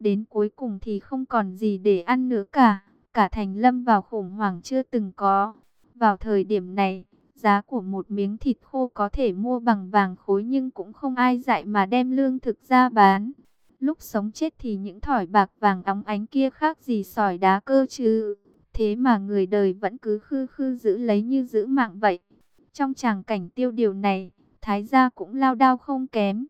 Đến cuối cùng thì không còn gì để ăn nữa cả. Cả thành lâm vào khủng hoảng chưa từng có. Vào thời điểm này, giá của một miếng thịt khô có thể mua bằng vàng khối nhưng cũng không ai dạy mà đem lương thực ra bán. Lúc sống chết thì những thỏi bạc vàng óng ánh kia khác gì sỏi đá cơ chứ. Thế mà người đời vẫn cứ khư khư giữ lấy như giữ mạng vậy. Trong tràng cảnh tiêu điều này, Thái gia cũng lao đao không kém.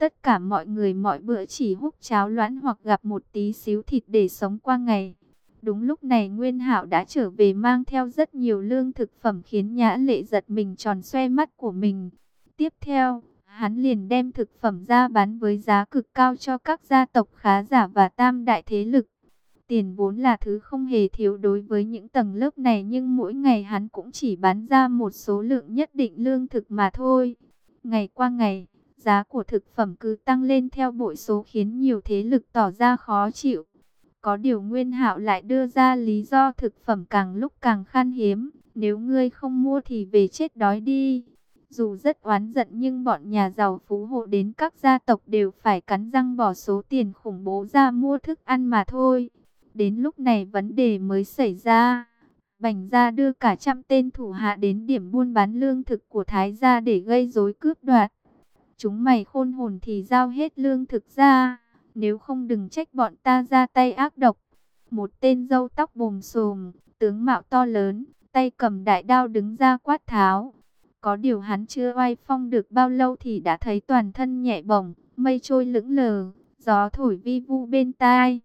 Tất cả mọi người mọi bữa chỉ hút cháo loãng hoặc gặp một tí xíu thịt để sống qua ngày. Đúng lúc này Nguyên Hạo đã trở về mang theo rất nhiều lương thực phẩm khiến Nhã Lệ giật mình tròn xoe mắt của mình. Tiếp theo, hắn liền đem thực phẩm ra bán với giá cực cao cho các gia tộc khá giả và tam đại thế lực. Tiền vốn là thứ không hề thiếu đối với những tầng lớp này nhưng mỗi ngày hắn cũng chỉ bán ra một số lượng nhất định lương thực mà thôi. Ngày qua ngày, giá của thực phẩm cứ tăng lên theo bội số khiến nhiều thế lực tỏ ra khó chịu. Có điều Nguyên Hạo lại đưa ra lý do thực phẩm càng lúc càng khan hiếm, nếu ngươi không mua thì về chết đói đi. Dù rất oán giận nhưng bọn nhà giàu phú hộ đến các gia tộc đều phải cắn răng bỏ số tiền khủng bố ra mua thức ăn mà thôi. Đến lúc này vấn đề mới xảy ra. Bành gia đưa cả trăm tên thủ hạ đến điểm buôn bán lương thực của Thái gia để gây rối cướp đoạt. Chúng mày khôn hồn thì giao hết lương thực ra, nếu không đừng trách bọn ta ra tay ác độc. Một tên dâu tóc bồm xồm, tướng mạo to lớn, tay cầm đại đao đứng ra quát tháo. Có điều hắn chưa oai phong được bao lâu thì đã thấy toàn thân nhẹ bổng, mây trôi lững lờ, gió thổi vi vu bên tai.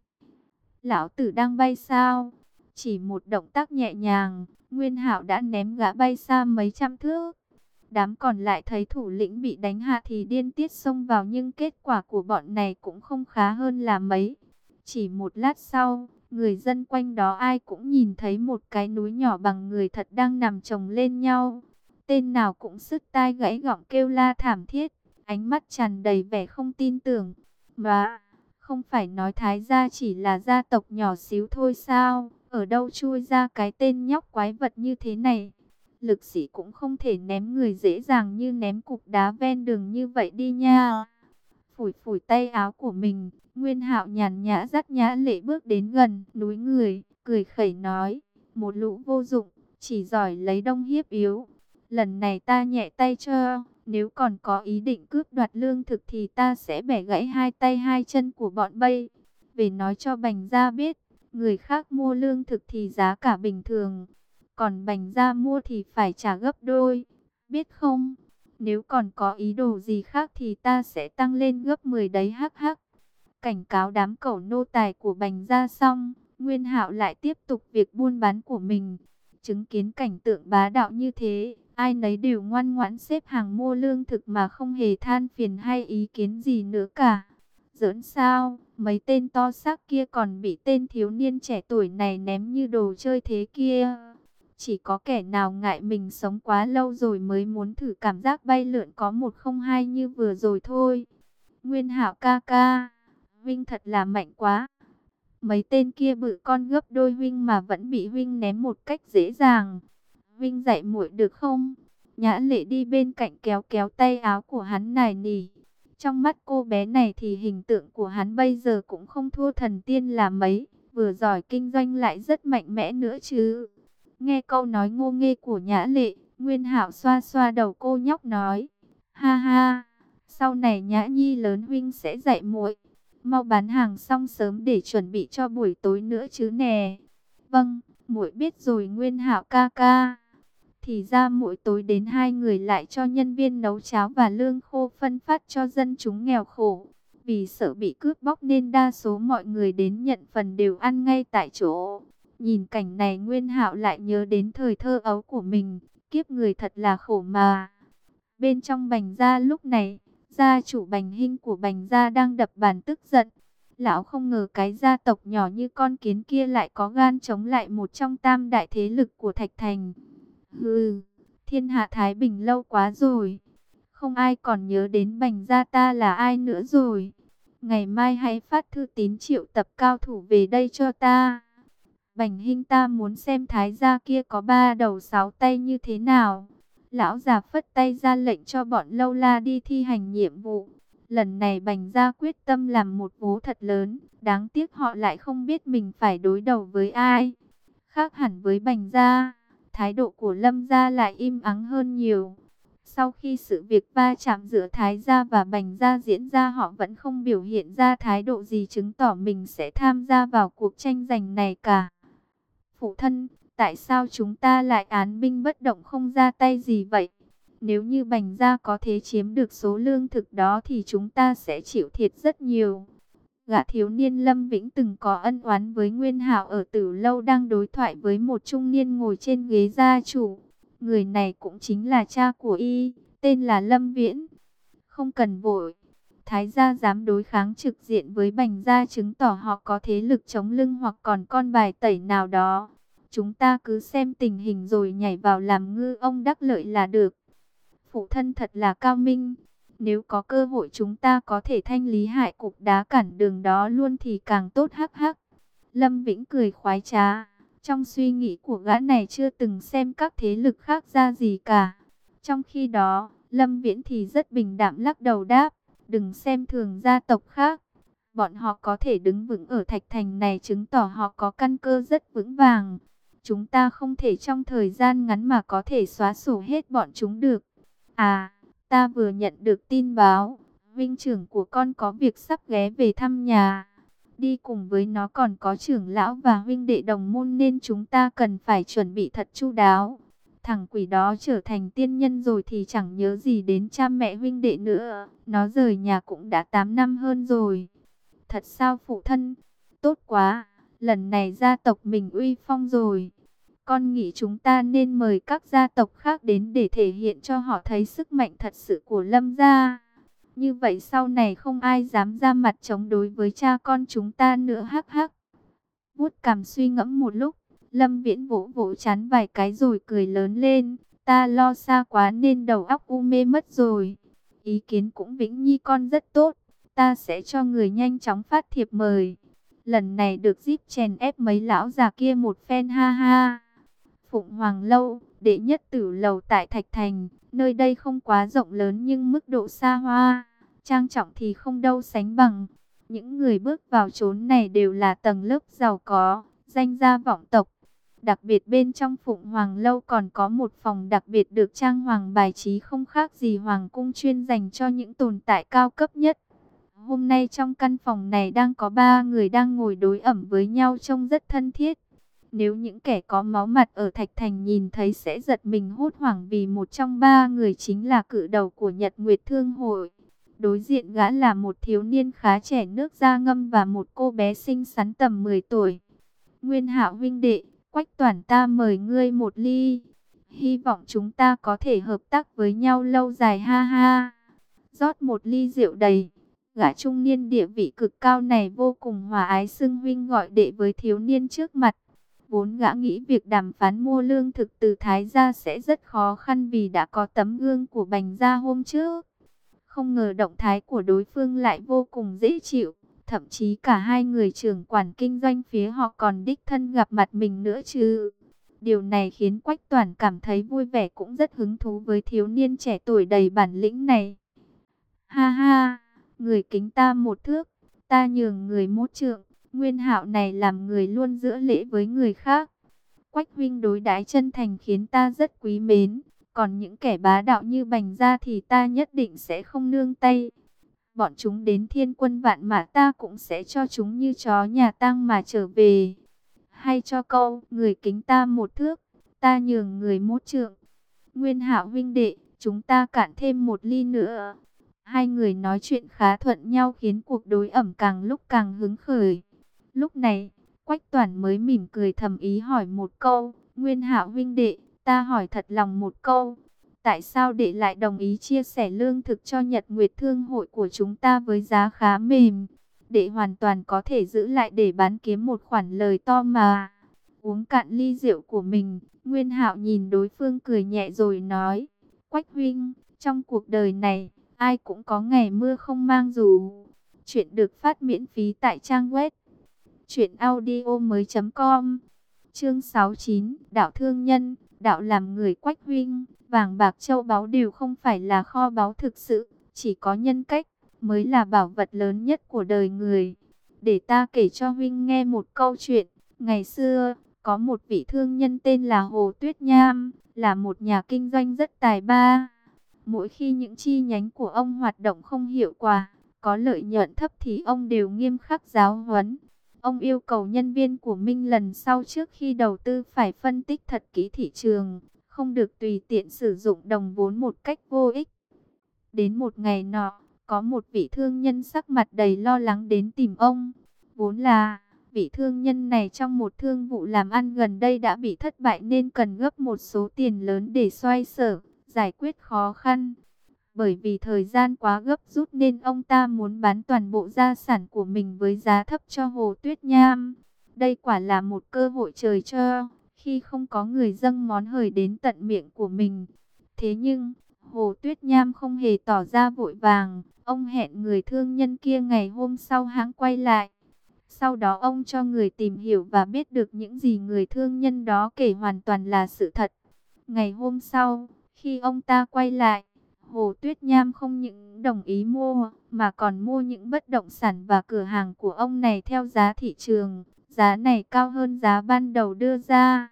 Lão tử đang bay sao? Chỉ một động tác nhẹ nhàng, Nguyên Hạo đã ném gã bay xa mấy trăm thước. Đám còn lại thấy thủ lĩnh bị đánh hạ thì điên tiết xông vào nhưng kết quả của bọn này cũng không khá hơn là mấy. Chỉ một lát sau, người dân quanh đó ai cũng nhìn thấy một cái núi nhỏ bằng người thật đang nằm chồng lên nhau. Tên nào cũng sức tai gãy gọng kêu la thảm thiết, ánh mắt tràn đầy vẻ không tin tưởng. Mà, không phải nói Thái gia chỉ là gia tộc nhỏ xíu thôi sao? Ở đâu chui ra cái tên nhóc quái vật như thế này? Lực sĩ cũng không thể ném người dễ dàng như ném cục đá ven đường như vậy đi nha. Phủi phủi tay áo của mình, Nguyên Hạo nhàn nhã dắt nhã lệ bước đến gần núi người, cười khẩy nói, một lũ vô dụng, chỉ giỏi lấy đông hiếp yếu. Lần này ta nhẹ tay cho, nếu còn có ý định cướp đoạt lương thực thì ta sẽ bẻ gãy hai tay hai chân của bọn bay. Về nói cho bành gia biết, người khác mua lương thực thì giá cả bình thường. Còn bành gia mua thì phải trả gấp đôi. Biết không? Nếu còn có ý đồ gì khác thì ta sẽ tăng lên gấp 10 đấy hắc hắc. Cảnh cáo đám cẩu nô tài của bành gia xong, Nguyên hạo lại tiếp tục việc buôn bán của mình. Chứng kiến cảnh tượng bá đạo như thế, ai nấy đều ngoan ngoãn xếp hàng mua lương thực mà không hề than phiền hay ý kiến gì nữa cả. Giỡn sao, mấy tên to xác kia còn bị tên thiếu niên trẻ tuổi này ném như đồ chơi thế kia. Chỉ có kẻ nào ngại mình sống quá lâu rồi mới muốn thử cảm giác bay lượn có một không hai như vừa rồi thôi. Nguyên hảo ca ca, Vinh thật là mạnh quá. Mấy tên kia bự con gấp đôi Vinh mà vẫn bị Vinh ném một cách dễ dàng. Vinh dạy muội được không? Nhã lệ đi bên cạnh kéo kéo tay áo của hắn nài nỉ. Trong mắt cô bé này thì hình tượng của hắn bây giờ cũng không thua thần tiên là mấy. Vừa giỏi kinh doanh lại rất mạnh mẽ nữa chứ. Nghe câu nói ngô nghê của nhã lệ, Nguyên hảo xoa xoa đầu cô nhóc nói. Ha ha, sau này nhã nhi lớn huynh sẽ dạy muội Mau bán hàng xong sớm để chuẩn bị cho buổi tối nữa chứ nè. Vâng, muội biết rồi Nguyên hảo ca ca. Thì ra mỗi tối đến hai người lại cho nhân viên nấu cháo và lương khô phân phát cho dân chúng nghèo khổ. Vì sợ bị cướp bóc nên đa số mọi người đến nhận phần đều ăn ngay tại chỗ. Nhìn cảnh này Nguyên Hạo lại nhớ đến thời thơ ấu của mình, kiếp người thật là khổ mà. Bên trong bành gia lúc này, gia chủ bành hinh của bành gia đang đập bàn tức giận. Lão không ngờ cái gia tộc nhỏ như con kiến kia lại có gan chống lại một trong tam đại thế lực của Thạch Thành. Hừ, thiên hạ Thái Bình lâu quá rồi. Không ai còn nhớ đến bành gia ta là ai nữa rồi. Ngày mai hãy phát thư tín triệu tập cao thủ về đây cho ta. Bành Hinh ta muốn xem thái gia kia có ba đầu sáu tay như thế nào. Lão già phất tay ra lệnh cho bọn lâu la đi thi hành nhiệm vụ. Lần này Bành Gia quyết tâm làm một vố thật lớn, đáng tiếc họ lại không biết mình phải đối đầu với ai. Khác hẳn với Bành Gia, thái độ của Lâm Gia lại im ắng hơn nhiều. Sau khi sự việc va chạm giữa Thái Gia và Bành Gia diễn ra họ vẫn không biểu hiện ra thái độ gì chứng tỏ mình sẽ tham gia vào cuộc tranh giành này cả. Phụ thân, tại sao chúng ta lại án binh bất động không ra tay gì vậy? Nếu như Bành Gia có thể chiếm được số lương thực đó thì chúng ta sẽ chịu thiệt rất nhiều. Gã thiếu niên Lâm Vĩnh từng có ân oán với Nguyên Hảo ở Tử Lâu đang đối thoại với một trung niên ngồi trên ghế gia chủ. Người này cũng chính là cha của y, tên là Lâm Viễn. Không cần vội, Thái gia dám đối kháng trực diện với Bành gia chứng tỏ họ có thế lực chống lưng hoặc còn con bài tẩy nào đó. Chúng ta cứ xem tình hình rồi nhảy vào làm ngư ông đắc lợi là được. Phụ thân thật là cao minh. Nếu có cơ hội chúng ta có thể thanh lý hại cục đá cản đường đó luôn thì càng tốt hắc hắc. Lâm Vĩnh cười khoái trá. Trong suy nghĩ của gã này chưa từng xem các thế lực khác ra gì cả. Trong khi đó, Lâm Viễn thì rất bình đạm lắc đầu đáp. Đừng xem thường gia tộc khác. Bọn họ có thể đứng vững ở thạch thành này chứng tỏ họ có căn cơ rất vững vàng. Chúng ta không thể trong thời gian ngắn mà có thể xóa sổ hết bọn chúng được. À, ta vừa nhận được tin báo, vinh trưởng của con có việc sắp ghé về thăm nhà. Đi cùng với nó còn có trưởng lão và huynh đệ đồng môn nên chúng ta cần phải chuẩn bị thật chu đáo. Thằng quỷ đó trở thành tiên nhân rồi thì chẳng nhớ gì đến cha mẹ huynh đệ nữa. Nó rời nhà cũng đã 8 năm hơn rồi. Thật sao phụ thân? Tốt quá, lần này gia tộc mình uy phong rồi. Con nghĩ chúng ta nên mời các gia tộc khác đến để thể hiện cho họ thấy sức mạnh thật sự của Lâm gia. Như vậy sau này không ai dám ra mặt chống đối với cha con chúng ta nữa hắc hắc. Bút cảm suy ngẫm một lúc, Lâm Viễn vỗ vỗ chán vài cái rồi cười lớn lên. Ta lo xa quá nên đầu óc u mê mất rồi. Ý kiến cũng Vĩnh Nhi con rất tốt. Ta sẽ cho người nhanh chóng phát thiệp mời. Lần này được giúp chèn ép mấy lão già kia một phen ha ha. Phụng Hoàng Lâu, đệ nhất tử lầu tại Thạch Thành. Nơi đây không quá rộng lớn nhưng mức độ xa hoa, trang trọng thì không đâu sánh bằng. Những người bước vào chốn này đều là tầng lớp giàu có, danh gia vọng tộc. Đặc biệt bên trong Phụng Hoàng Lâu còn có một phòng đặc biệt được trang hoàng bài trí không khác gì Hoàng cung chuyên dành cho những tồn tại cao cấp nhất. Hôm nay trong căn phòng này đang có ba người đang ngồi đối ẩm với nhau trông rất thân thiết. Nếu những kẻ có máu mặt ở Thạch Thành nhìn thấy sẽ giật mình hốt hoảng vì một trong ba người chính là cự đầu của Nhật Nguyệt Thương Hội. Đối diện gã là một thiếu niên khá trẻ nước da ngâm và một cô bé xinh xắn tầm 10 tuổi. Nguyên hạo huynh đệ, quách toàn ta mời ngươi một ly. Hy vọng chúng ta có thể hợp tác với nhau lâu dài ha ha. rót một ly rượu đầy. Gã trung niên địa vị cực cao này vô cùng hòa ái xưng huynh gọi đệ với thiếu niên trước mặt. Vốn gã nghĩ việc đàm phán mua lương thực từ Thái gia sẽ rất khó khăn vì đã có tấm gương của Bành gia hôm trước. Không ngờ động thái của đối phương lại vô cùng dễ chịu. Thậm chí cả hai người trưởng quản kinh doanh phía họ còn đích thân gặp mặt mình nữa chứ. Điều này khiến Quách Toàn cảm thấy vui vẻ cũng rất hứng thú với thiếu niên trẻ tuổi đầy bản lĩnh này. Ha ha, người kính ta một thước, ta nhường người mốt trượng. Nguyên hạo này làm người luôn giữa lễ với người khác. Quách huynh đối đãi chân thành khiến ta rất quý mến. Còn những kẻ bá đạo như bành gia thì ta nhất định sẽ không nương tay. Bọn chúng đến thiên quân vạn mà ta cũng sẽ cho chúng như chó nhà tang mà trở về. Hay cho câu, người kính ta một thước, ta nhường người mốt trượng. Nguyên hạo huynh đệ, chúng ta cạn thêm một ly nữa. Hai người nói chuyện khá thuận nhau khiến cuộc đối ẩm càng lúc càng hứng khởi. Lúc này, Quách Toàn mới mỉm cười thầm ý hỏi một câu, Nguyên Hạo huynh đệ, ta hỏi thật lòng một câu, tại sao đệ lại đồng ý chia sẻ lương thực cho Nhật Nguyệt Thương hội của chúng ta với giá khá mềm? Đệ hoàn toàn có thể giữ lại để bán kiếm một khoản lời to mà. Uống cạn ly rượu của mình, Nguyên Hạo nhìn đối phương cười nhẹ rồi nói, Quách huynh, trong cuộc đời này, ai cũng có ngày mưa không mang dù. Chuyện được phát miễn phí tại trang web Chuyện audio mới com Chương 69 Đạo thương nhân Đạo làm người quách huynh Vàng bạc châu báu đều không phải là kho báu thực sự Chỉ có nhân cách mới là bảo vật lớn nhất của đời người. Để ta kể cho huynh nghe một câu chuyện. Ngày xưa, có một vị thương nhân tên là Hồ Tuyết Nham, là một nhà kinh doanh rất tài ba. Mỗi khi những chi nhánh của ông hoạt động không hiệu quả, có lợi nhuận thấp thì ông đều nghiêm khắc giáo huấn. Ông yêu cầu nhân viên của Minh lần sau trước khi đầu tư phải phân tích thật kỹ thị trường, không được tùy tiện sử dụng đồng vốn một cách vô ích. Đến một ngày nọ, có một vị thương nhân sắc mặt đầy lo lắng đến tìm ông. Vốn là, vị thương nhân này trong một thương vụ làm ăn gần đây đã bị thất bại nên cần gấp một số tiền lớn để xoay sở, giải quyết khó khăn. Bởi vì thời gian quá gấp rút nên ông ta muốn bán toàn bộ gia sản của mình với giá thấp cho Hồ Tuyết Nham. Đây quả là một cơ hội trời cho, khi không có người dâng món hời đến tận miệng của mình. Thế nhưng, Hồ Tuyết Nham không hề tỏ ra vội vàng, ông hẹn người thương nhân kia ngày hôm sau hãng quay lại. Sau đó ông cho người tìm hiểu và biết được những gì người thương nhân đó kể hoàn toàn là sự thật. Ngày hôm sau, khi ông ta quay lại, Hồ Tuyết Nham không những đồng ý mua, mà còn mua những bất động sản và cửa hàng của ông này theo giá thị trường. Giá này cao hơn giá ban đầu đưa ra.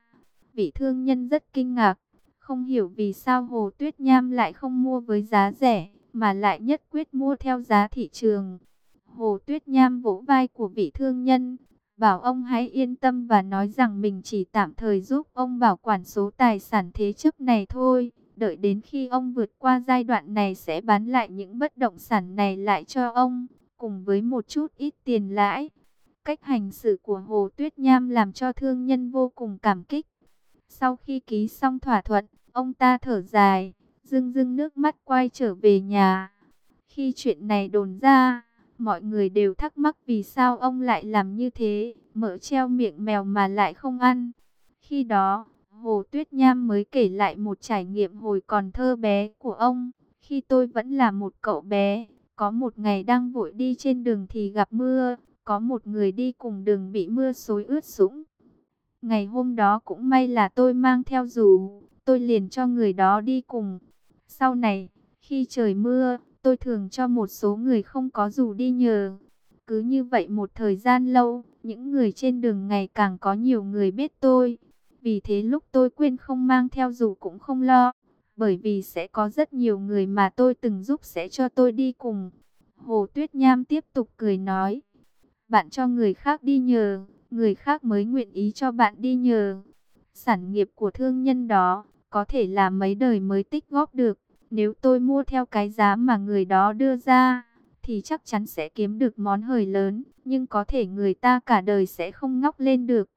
Vị thương nhân rất kinh ngạc, không hiểu vì sao Hồ Tuyết Nham lại không mua với giá rẻ, mà lại nhất quyết mua theo giá thị trường. Hồ Tuyết Nham vỗ vai của vị thương nhân, bảo ông hãy yên tâm và nói rằng mình chỉ tạm thời giúp ông bảo quản số tài sản thế chấp này thôi. Đợi đến khi ông vượt qua giai đoạn này sẽ bán lại những bất động sản này lại cho ông, cùng với một chút ít tiền lãi. Cách hành xử của Hồ Tuyết Nham làm cho thương nhân vô cùng cảm kích. Sau khi ký xong thỏa thuận, ông ta thở dài, dưng dưng nước mắt quay trở về nhà. Khi chuyện này đồn ra, mọi người đều thắc mắc vì sao ông lại làm như thế, mở treo miệng mèo mà lại không ăn. Khi đó, Hồ Tuyết Nham mới kể lại một trải nghiệm hồi còn thơ bé của ông. Khi tôi vẫn là một cậu bé, có một ngày đang vội đi trên đường thì gặp mưa, có một người đi cùng đường bị mưa xối ướt sũng. Ngày hôm đó cũng may là tôi mang theo dù, tôi liền cho người đó đi cùng. Sau này, khi trời mưa, tôi thường cho một số người không có dù đi nhờ. Cứ như vậy một thời gian lâu, những người trên đường ngày càng có nhiều người biết tôi. Vì thế lúc tôi quên không mang theo dù cũng không lo. Bởi vì sẽ có rất nhiều người mà tôi từng giúp sẽ cho tôi đi cùng. Hồ Tuyết Nham tiếp tục cười nói. Bạn cho người khác đi nhờ, người khác mới nguyện ý cho bạn đi nhờ. Sản nghiệp của thương nhân đó, có thể là mấy đời mới tích góp được. Nếu tôi mua theo cái giá mà người đó đưa ra, thì chắc chắn sẽ kiếm được món hời lớn. Nhưng có thể người ta cả đời sẽ không ngóc lên được.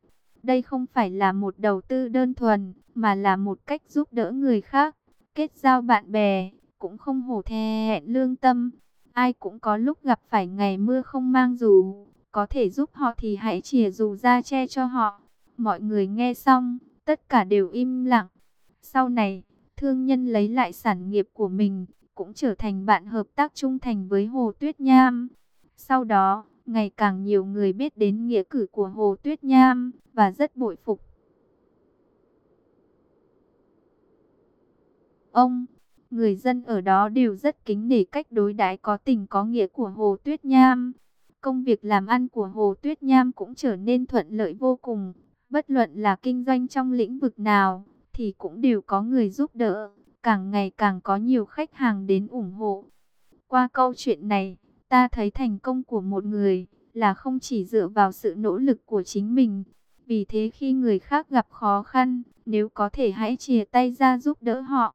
Đây không phải là một đầu tư đơn thuần, mà là một cách giúp đỡ người khác, kết giao bạn bè, cũng không hổ thẹn lương tâm. Ai cũng có lúc gặp phải ngày mưa không mang dù, có thể giúp họ thì hãy chìa dù ra che cho họ. Mọi người nghe xong, tất cả đều im lặng. Sau này, thương nhân lấy lại sản nghiệp của mình, cũng trở thành bạn hợp tác trung thành với Hồ Tuyết Nham. Sau đó, ngày càng nhiều người biết đến nghĩa cử của Hồ Tuyết Nham và rất bội phục. Ông, người dân ở đó đều rất kính nể cách đối đãi có tình có nghĩa của Hồ Tuyết Nham. Công việc làm ăn của Hồ Tuyết Nham cũng trở nên thuận lợi vô cùng. Bất luận là kinh doanh trong lĩnh vực nào, thì cũng đều có người giúp đỡ. Càng ngày càng có nhiều khách hàng đến ủng hộ. Qua câu chuyện này, Ta thấy thành công của một người là không chỉ dựa vào sự nỗ lực của chính mình. Vì thế khi người khác gặp khó khăn, nếu có thể hãy chia tay ra giúp đỡ họ.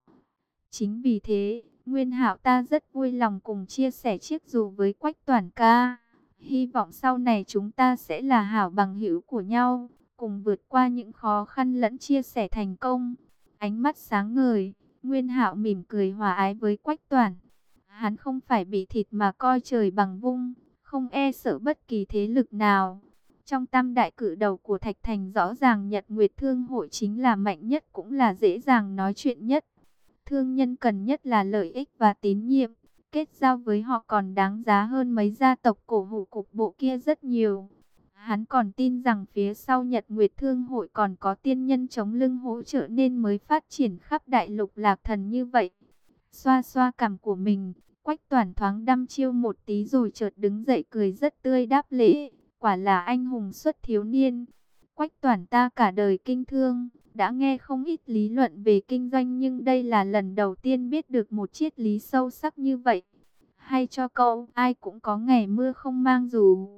Chính vì thế, Nguyên Hạo ta rất vui lòng cùng chia sẻ chiếc dù với Quách Toản ca. Hy vọng sau này chúng ta sẽ là hảo bằng hữu của nhau, cùng vượt qua những khó khăn lẫn chia sẻ thành công. Ánh mắt sáng ngời, Nguyên Hạo mỉm cười hòa ái với Quách Toản. Hắn không phải bị thịt mà coi trời bằng vung, không e sợ bất kỳ thế lực nào. Trong tam đại cử đầu của Thạch Thành rõ ràng Nhật Nguyệt Thương hội chính là mạnh nhất cũng là dễ dàng nói chuyện nhất. Thương nhân cần nhất là lợi ích và tín nhiệm. Kết giao với họ còn đáng giá hơn mấy gia tộc cổ hủ cục bộ kia rất nhiều. Hắn còn tin rằng phía sau Nhật Nguyệt Thương hội còn có tiên nhân chống lưng hỗ trợ nên mới phát triển khắp đại lục lạc thần như vậy. Xoa xoa cằm của mình, Quách toàn thoáng đăm chiêu một tí rồi chợt đứng dậy cười rất tươi đáp lễ. Quả là anh hùng xuất thiếu niên. Quách toàn ta cả đời kinh thương, đã nghe không ít lý luận về kinh doanh nhưng đây là lần đầu tiên biết được một triết lý sâu sắc như vậy. Hay cho cậu, ai cũng có ngày mưa không mang dù.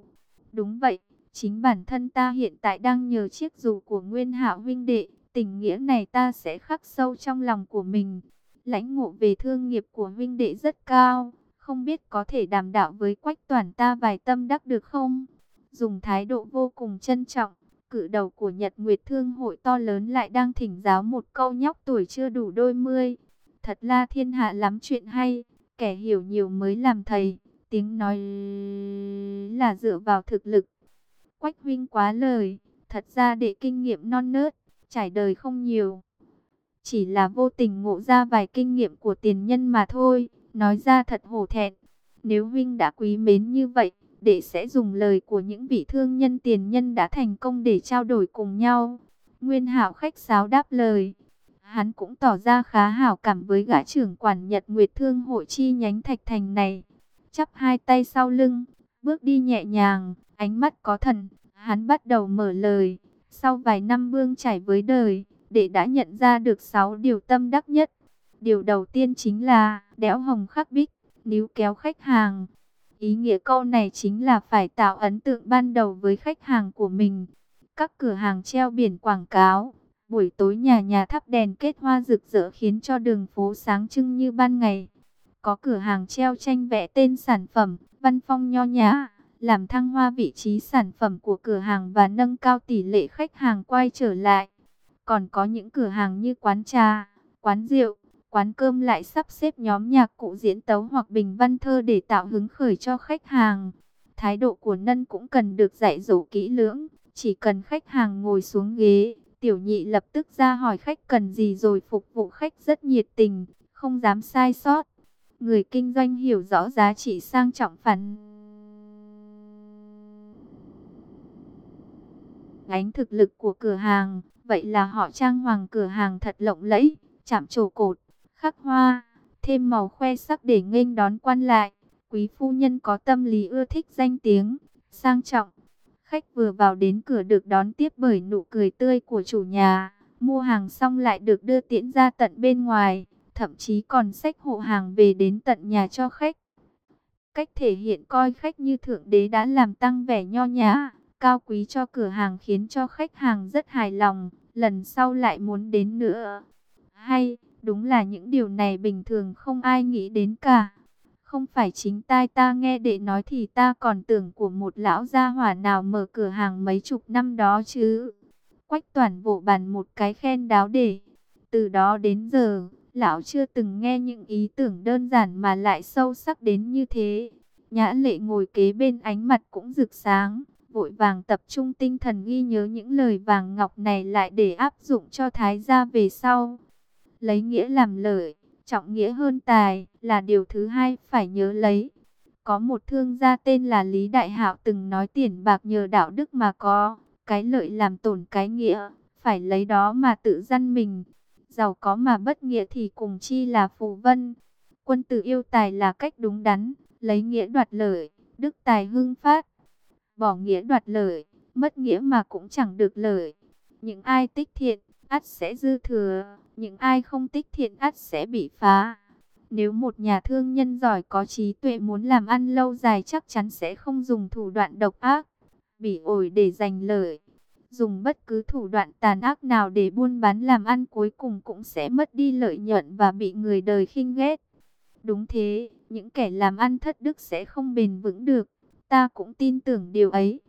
Đúng vậy, chính bản thân ta hiện tại đang nhờ chiếc dù của Nguyên Hạo huynh đệ, tình nghĩa này ta sẽ khắc sâu trong lòng của mình. Lãnh ngộ về thương nghiệp của huynh đệ rất cao, không biết có thể đảm đạo với quách toàn ta vài tâm đắc được không? Dùng thái độ vô cùng trân trọng, cử đầu của Nhật Nguyệt Thương hội to lớn lại đang thỉnh giáo một câu nhóc tuổi chưa đủ đôi mươi. Thật là thiên hạ lắm chuyện hay, kẻ hiểu nhiều mới làm thầy, tiếng nói là dựa vào thực lực. Quách huynh quá lời, thật ra để kinh nghiệm non nớt, trải đời không nhiều. Chỉ là vô tình ngộ ra vài kinh nghiệm của tiền nhân mà thôi, nói ra thật hổ thẹn. Nếu huynh đã quý mến như vậy, đệ sẽ dùng lời của những vị thương nhân tiền nhân đã thành công để trao đổi cùng nhau. Nguyên hảo khách sáo đáp lời. Hắn cũng tỏ ra khá hảo cảm với gã trưởng quản Nhật Nguyệt Thương hội chi nhánh Thạch Thành này. Chắp hai tay sau lưng, bước đi nhẹ nhàng, ánh mắt có thần, hắn bắt đầu mở lời. Sau vài năm bương trải với đời, đệ đã nhận ra được 6 điều tâm đắc nhất. Điều đầu tiên chính là đẽo hồng khắc bích, níu kéo khách hàng. Ý nghĩa câu này chính là phải tạo ấn tượng ban đầu với khách hàng của mình. Các cửa hàng treo biển quảng cáo, buổi tối nhà nhà thắp đèn kết hoa rực rỡ khiến cho đường phố sáng trưng như ban ngày. Có cửa hàng treo tranh vẽ tên sản phẩm, văn phong nho nhã, làm thăng hoa vị trí sản phẩm của cửa hàng và nâng cao tỷ lệ khách hàng quay trở lại. Còn có những cửa hàng như quán trà, quán rượu, quán cơm lại sắp xếp nhóm nhạc cụ diễn tấu hoặc bình văn thơ để tạo hứng khởi cho khách hàng. Thái độ của Nân cũng cần được dạy dỗ kỹ lưỡng, chỉ cần khách hàng ngồi xuống ghế, tiểu nhị lập tức ra hỏi khách cần gì rồi phục vụ khách rất nhiệt tình, không dám sai sót. Người kinh doanh hiểu rõ giá trị sang trọng phản ánh thực lực của cửa hàng, vậy là họ trang hoàng cửa hàng thật lộng lẫy, chạm trổ cột, khắc hoa, thêm màu khoe sắc để nghênh đón quan lại. Quý phu nhân có tâm lý ưa thích danh tiếng, sang trọng. Khách vừa vào đến cửa được đón tiếp bởi nụ cười tươi của chủ nhà, mua hàng xong lại được đưa tiễn ra tận bên ngoài, thậm chí còn xách hộ hàng về đến tận nhà cho khách. Cách thể hiện coi khách như thượng đế đã làm tăng vẻ nho nhã, cao quý cho cửa hàng khiến cho khách hàng rất hài lòng, lần sau lại muốn đến nữa. Hay, đúng là những điều này bình thường không ai nghĩ đến cả. Không phải chính tai ta nghe đệ nói thì ta còn tưởng của một lão gia hỏa nào mở cửa hàng mấy chục năm đó chứ. Quách toàn vỗ bàn một cái khen đáo để. Từ đó đến giờ, lão chưa từng nghe những ý tưởng đơn giản mà lại sâu sắc đến như thế. Nhã lệ ngồi kế bên ánh mặt cũng rực sáng vội vàng tập trung tinh thần ghi nhớ những lời vàng ngọc này lại để áp dụng cho thái gia về sau. Lấy nghĩa làm lợi, trọng nghĩa hơn tài là điều thứ hai phải nhớ lấy. Có một thương gia tên là Lý Đại Hạo từng nói tiền bạc nhờ đạo đức mà có, cái lợi làm tổn cái nghĩa, phải lấy đó mà tự dân mình. Giàu có mà bất nghĩa thì cùng chi là phù vân. Quân tử yêu tài là cách đúng đắn, lấy nghĩa đoạt lợi, đức tài hưng phát bỏ nghĩa đoạt lợi, mất nghĩa mà cũng chẳng được lợi. Những ai tích thiện, ắt sẽ dư thừa, những ai không tích thiện ắt sẽ bị phá. Nếu một nhà thương nhân giỏi có trí tuệ muốn làm ăn lâu dài chắc chắn sẽ không dùng thủ đoạn độc ác, bị ổi để giành lợi. Dùng bất cứ thủ đoạn tàn ác nào để buôn bán làm ăn cuối cùng cũng sẽ mất đi lợi nhuận và bị người đời khinh ghét. Đúng thế, những kẻ làm ăn thất đức sẽ không bền vững được. Ta cũng tin tưởng điều ấy.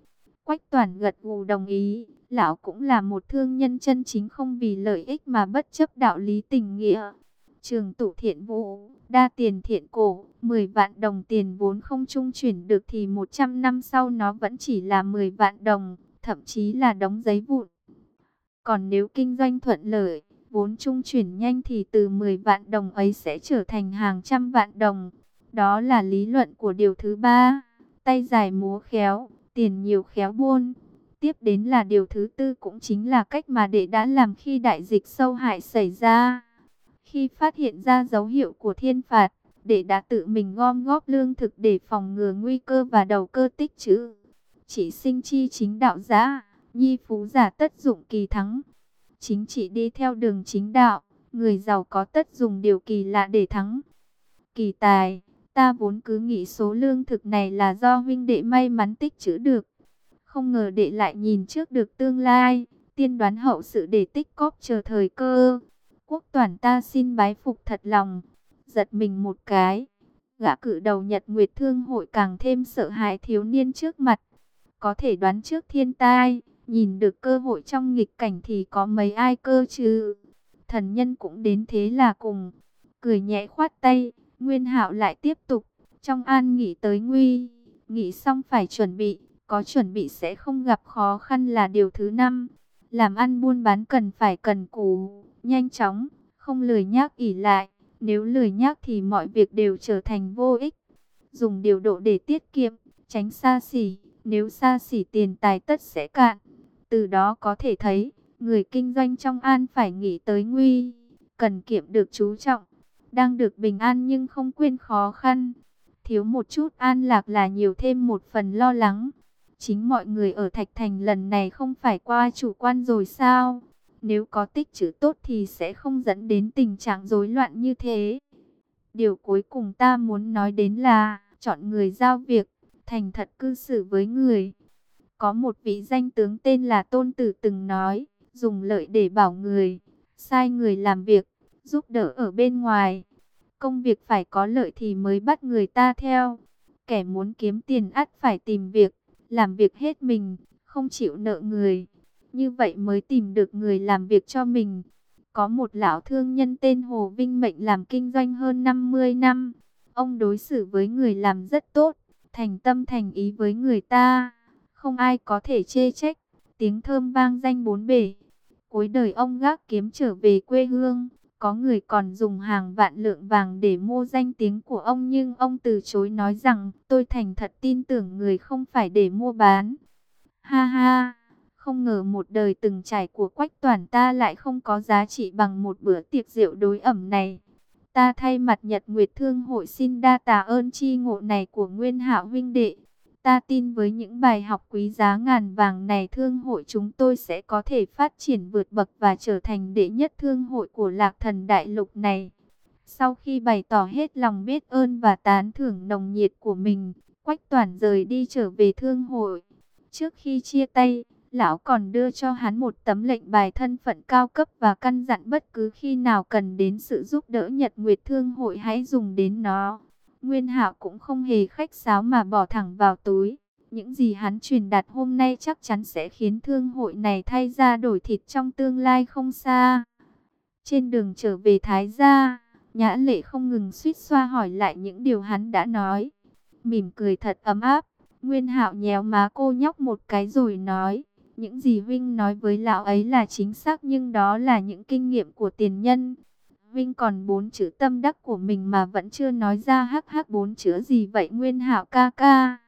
Quách toàn gật gù đồng ý. Lão cũng là một thương nhân chân chính không vì lợi ích mà bất chấp đạo lý tình nghĩa. Trường tụ thiện vũ, đa tiền thiện cổ, 10 vạn đồng tiền vốn không trung chuyển được thì 100 năm sau nó vẫn chỉ là 10 vạn đồng, thậm chí là đóng giấy vụn. Còn nếu kinh doanh thuận lợi, vốn trung chuyển nhanh thì từ 10 vạn đồng ấy sẽ trở thành hàng trăm vạn đồng. Đó là lý luận của điều thứ ba tay dài múa khéo, tiền nhiều khéo buôn. Tiếp đến là điều thứ tư cũng chính là cách mà đệ đã làm khi đại dịch sâu hại xảy ra. Khi phát hiện ra dấu hiệu của thiên phạt, Đệ đã tự mình gom góp lương thực để phòng ngừa nguy cơ và đầu cơ tích trữ. Chỉ sinh chi chính đạo giả, nhi phú giả tất dụng kỳ thắng. Chính trị đi theo đường chính đạo, người giàu có tất dùng điều kỳ lạ để thắng. Kỳ tài, ta vốn cứ nghĩ số lương thực này là do huynh đệ may mắn tích trữ được. Không ngờ đệ lại nhìn trước được tương lai, tiên đoán hậu sự để tích cóp chờ thời cơ. Quốc toàn ta xin bái phục thật lòng, giật mình một cái. Gã cử đầu Nhật Nguyệt Thương hội càng thêm sợ hãi thiếu niên trước mặt. Có thể đoán trước thiên tai, nhìn được cơ hội trong nghịch cảnh thì có mấy ai cơ chứ. Thần nhân cũng đến thế là cùng. Cười nhẹ khoát tay, Nguyên hạo lại tiếp tục. Trong an nghỉ tới nguy, nghỉ xong phải chuẩn bị, có chuẩn bị sẽ không gặp khó khăn là điều thứ năm. Làm ăn buôn bán cần phải cần cù, nhanh chóng, không lười nhác ỉ lại. Nếu lười nhác thì mọi việc đều trở thành vô ích. Dùng điều độ để tiết kiệm, tránh xa xỉ. Nếu xa xỉ tiền tài tất sẽ cạn. Từ đó có thể thấy, người kinh doanh trong an phải nghĩ tới nguy. Cần kiệm được chú trọng. Đang được bình an nhưng không quên khó khăn. Thiếu một chút an lạc là nhiều thêm một phần lo lắng. Chính mọi người ở Thạch Thành lần này không phải qua chủ quan rồi sao? Nếu có tích trữ tốt thì sẽ không dẫn đến tình trạng rối loạn như thế. Điều cuối cùng ta muốn nói đến là chọn người giao việc, thành thật cư xử với người. Có một vị danh tướng tên là Tôn Tử từng nói, dùng lợi để bảo người, sai người làm việc, giúp đỡ ở bên ngoài. Công việc phải có lợi thì mới bắt người ta theo. Kẻ muốn kiếm tiền ắt phải tìm việc, làm việc hết mình, không chịu nợ người. Như vậy mới tìm được người làm việc cho mình. Có một lão thương nhân tên Hồ Vinh Mệnh làm kinh doanh hơn 50 năm. Ông đối xử với người làm rất tốt, thành tâm thành ý với người ta. Không ai có thể chê trách, tiếng thơm vang danh bốn bể. Cuối đời ông gác kiếm trở về quê hương, có người còn dùng hàng vạn lượng vàng để mua danh tiếng của ông nhưng ông từ chối nói rằng tôi thành thật tin tưởng người không phải để mua bán. Ha ha, không ngờ một đời từng trải của quách toàn ta lại không có giá trị bằng một bữa tiệc rượu đối ẩm này. Ta thay mặt Nhật Nguyệt Thương hội xin đa tạ ơn chi ngộ này của Nguyên Hạo huynh đệ. Ta tin với những bài học quý giá ngàn vàng này thương hội chúng tôi sẽ có thể phát triển vượt bậc và trở thành đệ nhất thương hội của lạc thần đại lục này. Sau khi bày tỏ hết lòng biết ơn và tán thưởng nồng nhiệt của mình, Quách Toàn rời đi trở về thương hội. Trước khi chia tay, lão còn đưa cho hắn một tấm lệnh bài thân phận cao cấp và căn dặn bất cứ khi nào cần đến sự giúp đỡ Nhật Nguyệt Thương hội hãy dùng đến nó. Nguyên Hạo cũng không hề khách sáo mà bỏ thẳng vào túi. Những gì hắn truyền đạt hôm nay chắc chắn sẽ khiến thương hội này thay ra đổi thịt trong tương lai không xa. Trên đường trở về Thái Gia, Nhã Lệ không ngừng suýt xoa hỏi lại những điều hắn đã nói. Mỉm cười thật ấm áp, Nguyên Hạo nhéo má cô nhóc một cái rồi nói. Những gì Vinh nói với lão ấy là chính xác nhưng đó là những kinh nghiệm của tiền nhân. Vinh còn bốn chữ tâm đắc của mình mà vẫn chưa nói ra, hắc hắc bốn chữ gì vậy Nguyên Hạo ca ca.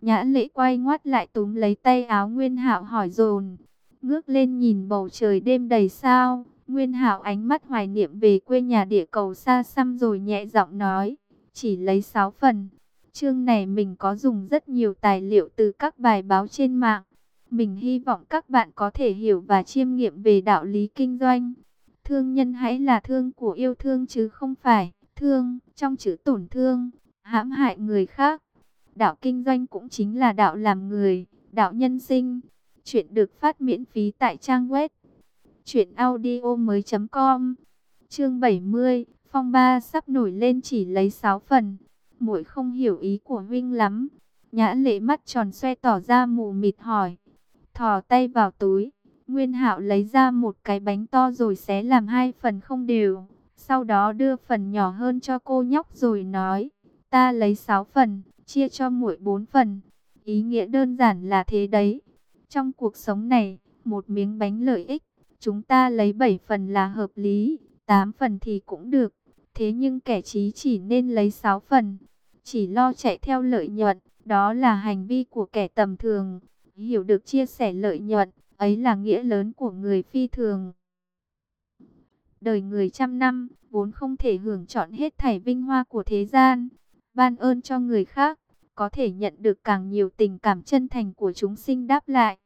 Nhã lễ quay ngoắt lại túm lấy tay áo Nguyên Hạo hỏi dồn. Ngước lên nhìn bầu trời đêm đầy sao. Nguyên Hạo ánh mắt hoài niệm về quê nhà địa cầu xa xăm rồi nhẹ giọng nói. Chỉ lấy 6 phần. Chương này mình có dùng rất nhiều tài liệu từ các bài báo trên mạng. Mình hy vọng các bạn có thể hiểu và chiêm nghiệm về đạo lý kinh doanh. Thương nhân hãy là thương của yêu thương chứ không phải thương trong chữ tổn thương, hãm hại người khác. Đạo kinh doanh cũng chính là đạo làm người, đạo nhân sinh. Chuyện được phát miễn phí tại trang web truyệnaudiomoi.com. Chương 70, phong ba sắp nổi lên chỉ lấy 6 phần. Muội không hiểu ý của huynh lắm. Nhã Lệ mắt tròn xoe tỏ ra mù mịt hỏi. Thò tay vào túi, Nguyên Hạo lấy ra một cái bánh to rồi xé làm hai phần không đều. Sau đó đưa phần nhỏ hơn cho cô nhóc rồi nói, ta lấy 6 phần, chia cho muội 4 phần. Ý nghĩa đơn giản là thế đấy. Trong cuộc sống này, một miếng bánh lợi ích, chúng ta lấy 7 phần là hợp lý, 8 phần thì cũng được. Thế nhưng kẻ trí chỉ nên lấy 6 phần, chỉ lo chạy theo lợi nhuận, đó là hành vi của kẻ tầm thường. Hiểu được chia sẻ lợi nhuận, ấy là nghĩa lớn của người phi thường. Đời người trăm năm, vốn không thể hưởng chọn hết thảy vinh hoa của thế gian. Ban ơn cho người khác, có thể nhận được càng nhiều tình cảm chân thành của chúng sinh đáp lại.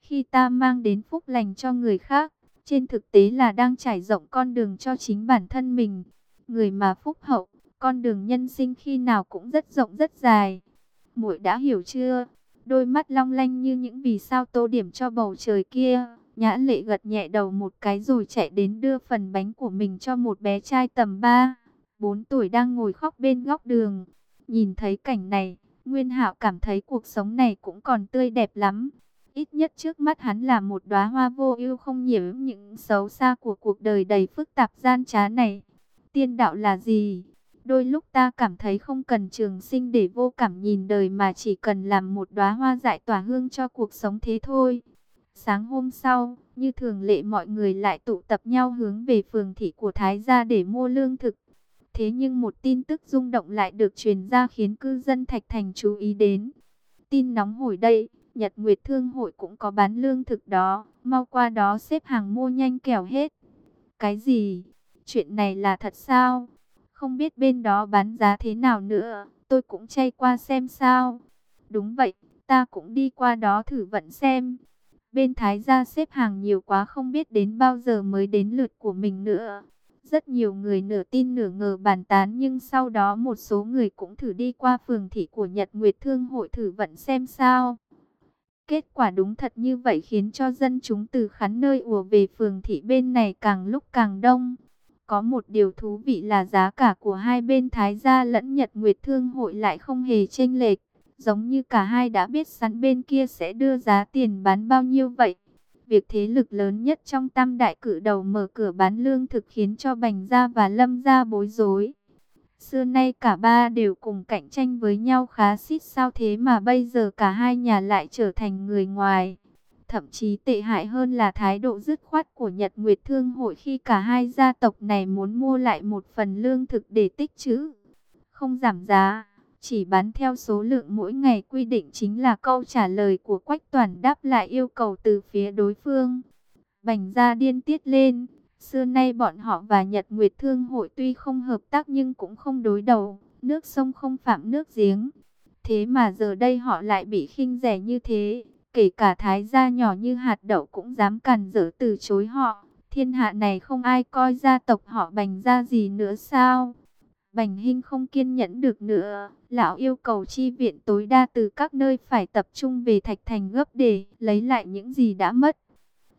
Khi ta mang đến phúc lành cho người khác, trên thực tế là đang trải rộng con đường cho chính bản thân mình. Người mà phúc hậu, con đường nhân sinh khi nào cũng rất rộng rất dài. Muội đã hiểu chưa? Đôi mắt long lanh như những vì sao tô điểm cho bầu trời kia. Nhã lệ gật nhẹ đầu một cái rồi chạy đến đưa phần bánh của mình cho một bé trai tầm 3, 4 tuổi đang ngồi khóc bên góc đường. Nhìn thấy cảnh này, Nguyên Hạo cảm thấy cuộc sống này cũng còn tươi đẹp lắm. Ít nhất trước mắt hắn là một đóa hoa vô ưu không nhiễm những xấu xa của cuộc đời đầy phức tạp gian trá này. Tiên đạo là gì? Đôi lúc ta cảm thấy không cần trường sinh để vô cảm nhìn đời mà chỉ cần làm một đóa hoa dại tỏa hương cho cuộc sống thế thôi. Sáng hôm sau, như thường lệ mọi người lại tụ tập nhau hướng về phường thị của Thái gia để mua lương thực. Thế nhưng một tin tức rung động lại được truyền ra khiến cư dân Thạch Thành chú ý đến. Tin nóng hồi đây, Nhật Nguyệt Thương hội cũng có bán lương thực đó, mau qua đó xếp hàng mua nhanh kẻo hết. Cái gì? Chuyện này là thật sao? Không biết bên đó bán giá thế nào nữa, tôi cũng chay qua xem sao. Đúng vậy, ta cũng đi qua đó thử vận xem. Bên Thái gia xếp hàng nhiều quá không biết đến bao giờ mới đến lượt của mình nữa. Rất nhiều người nửa tin nửa ngờ bàn tán nhưng sau đó một số người cũng thử đi qua phường thị của Nhật Nguyệt Thương hội thử vận xem sao. Kết quả đúng thật như vậy khiến cho dân chúng từ khắn nơi ùa về phường thị bên này càng lúc càng đông. Có một điều thú vị là giá cả của hai bên Thái gia lẫn Nhật Nguyệt Thương hội lại không hề chênh lệch. Giống như cả hai đã biết sẵn bên kia sẽ đưa giá tiền bán bao nhiêu vậy. Việc thế lực lớn nhất trong tam đại cử đầu mở cửa bán lương thực khiến cho Bành Gia và Lâm Gia bối rối. Xưa nay cả ba đều cùng cạnh tranh với nhau khá xít sao thế mà bây giờ cả hai nhà lại trở thành người ngoài. Thậm chí tệ hại hơn là thái độ dứt khoát của Nhật Nguyệt Thương hội khi cả hai gia tộc này muốn mua lại một phần lương thực để tích trữ. Không giảm giá, chỉ bán theo số lượng mỗi ngày quy định chính là câu trả lời của Quách Toàn đáp lại yêu cầu từ phía đối phương. Bành gia điên tiết lên, xưa nay bọn họ và Nhật Nguyệt Thương hội tuy không hợp tác nhưng cũng không đối đầu, nước sông không phạm nước giếng. Thế mà giờ đây họ lại bị khinh rẻ như thế, kể cả thái gia nhỏ như hạt đậu cũng dám càn dỡ từ chối họ. Thiên hạ này không ai coi gia tộc họ bành gia gì nữa sao? Bành Hinh không kiên nhẫn được nữa, lão yêu cầu chi viện tối đa từ các nơi phải tập trung về Thạch Thành gấp để lấy lại những gì đã mất.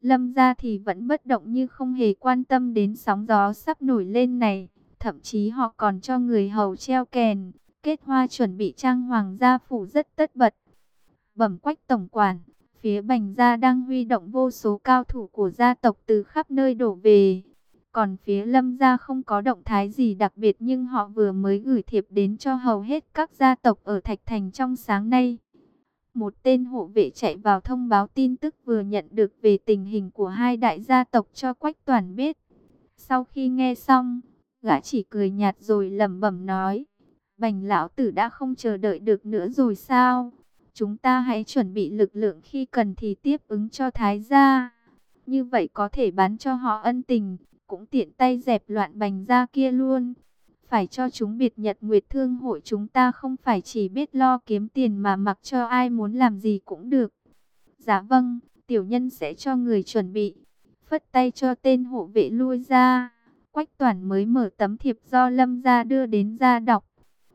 Lâm gia thì vẫn bất động như không hề quan tâm đến sóng gió sắp nổi lên này, thậm chí họ còn cho người hầu treo kèn, kết hoa chuẩn bị trang hoàng gia phủ rất tất bật. Bẩm quách tổng quản, phía Bành gia đang huy động vô số cao thủ của gia tộc từ khắp nơi đổ về còn phía lâm gia không có động thái gì đặc biệt nhưng họ vừa mới gửi thiệp đến cho hầu hết các gia tộc ở Thạch Thành trong sáng nay. Một tên hộ vệ chạy vào thông báo tin tức vừa nhận được về tình hình của hai đại gia tộc cho Quách Toàn biết. Sau khi nghe xong, gã chỉ cười nhạt rồi lẩm bẩm nói. Bành lão tử đã không chờ đợi được nữa rồi sao? Chúng ta hãy chuẩn bị lực lượng khi cần thì tiếp ứng cho Thái gia. Như vậy có thể bán cho họ ân tình, cũng tiện tay dẹp loạn bành ra kia luôn. Phải cho chúng biệt nhật nguyệt thương hội chúng ta không phải chỉ biết lo kiếm tiền mà mặc cho ai muốn làm gì cũng được. Dạ vâng, tiểu nhân sẽ cho người chuẩn bị. Phất tay cho tên hộ vệ lui ra. Quách toàn mới mở tấm thiệp do Lâm gia đưa đến ra đọc.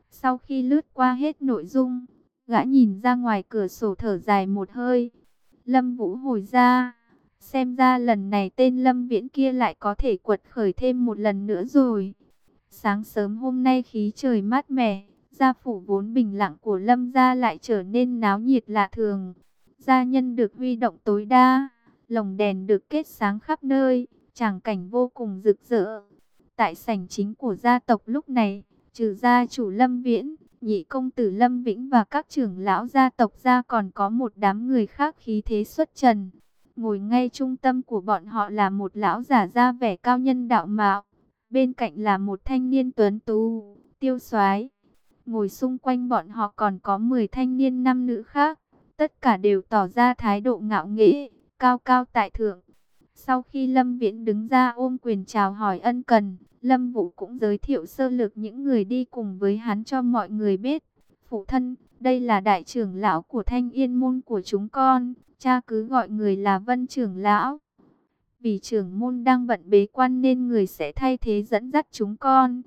Sau khi lướt qua hết nội dung, gã nhìn ra ngoài cửa sổ thở dài một hơi. Lâm Vũ hồi ra. Xem ra lần này tên Lâm Viễn kia lại có thể quật khởi thêm một lần nữa rồi. Sáng sớm hôm nay khí trời mát mẻ, gia phủ vốn bình lặng của Lâm gia lại trở nên náo nhiệt lạ thường. Gia nhân được huy động tối đa, lồng đèn được kết sáng khắp nơi, tràng cảnh vô cùng rực rỡ. Tại sảnh chính của gia tộc lúc này, trừ gia chủ Lâm Viễn, nhị công tử Lâm Vĩnh và các trưởng lão gia tộc gia còn có một đám người khác khí thế xuất trần. Ngồi ngay trung tâm của bọn họ là một lão giả da vẻ cao nhân đạo mạo. Bên cạnh là một thanh niên tuấn tú, tiêu soái. Ngồi xung quanh bọn họ còn có 10 thanh niên nam nữ khác. Tất cả đều tỏ ra thái độ ngạo nghễ, cao cao tại thượng. Sau khi Lâm Viễn đứng ra ôm quyền chào hỏi ân cần, Lâm Vũ cũng giới thiệu sơ lược những người đi cùng với hắn cho mọi người biết. Phụ thân, đây là đại trưởng lão của thanh yên môn của chúng con, cha cứ gọi người là vân trưởng lão. Vì trưởng môn đang bận bế quan nên người sẽ thay thế dẫn dắt chúng con.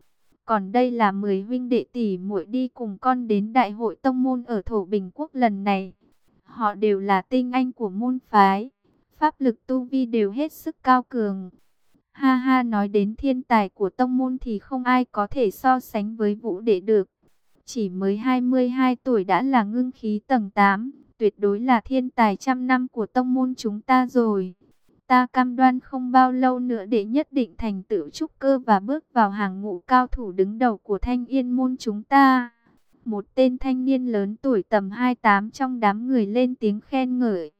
Còn đây là 10 huynh đệ tỷ muội đi cùng con đến đại hội tông môn ở Thổ Bình Quốc lần này. Họ đều là tinh anh của môn phái. Pháp lực tu vi đều hết sức cao cường. Ha ha nói đến thiên tài của tông môn thì không ai có thể so sánh với vũ đệ được. Chỉ mới 22 tuổi đã là ngưng khí tầng 8, tuyệt đối là thiên tài trăm năm của tông môn chúng ta rồi. Ta cam đoan không bao lâu nữa để nhất định thành tựu trúc cơ và bước vào hàng ngũ cao thủ đứng đầu của thanh yên môn chúng ta. Một tên thanh niên lớn tuổi tầm 28 trong đám người lên tiếng khen ngợi.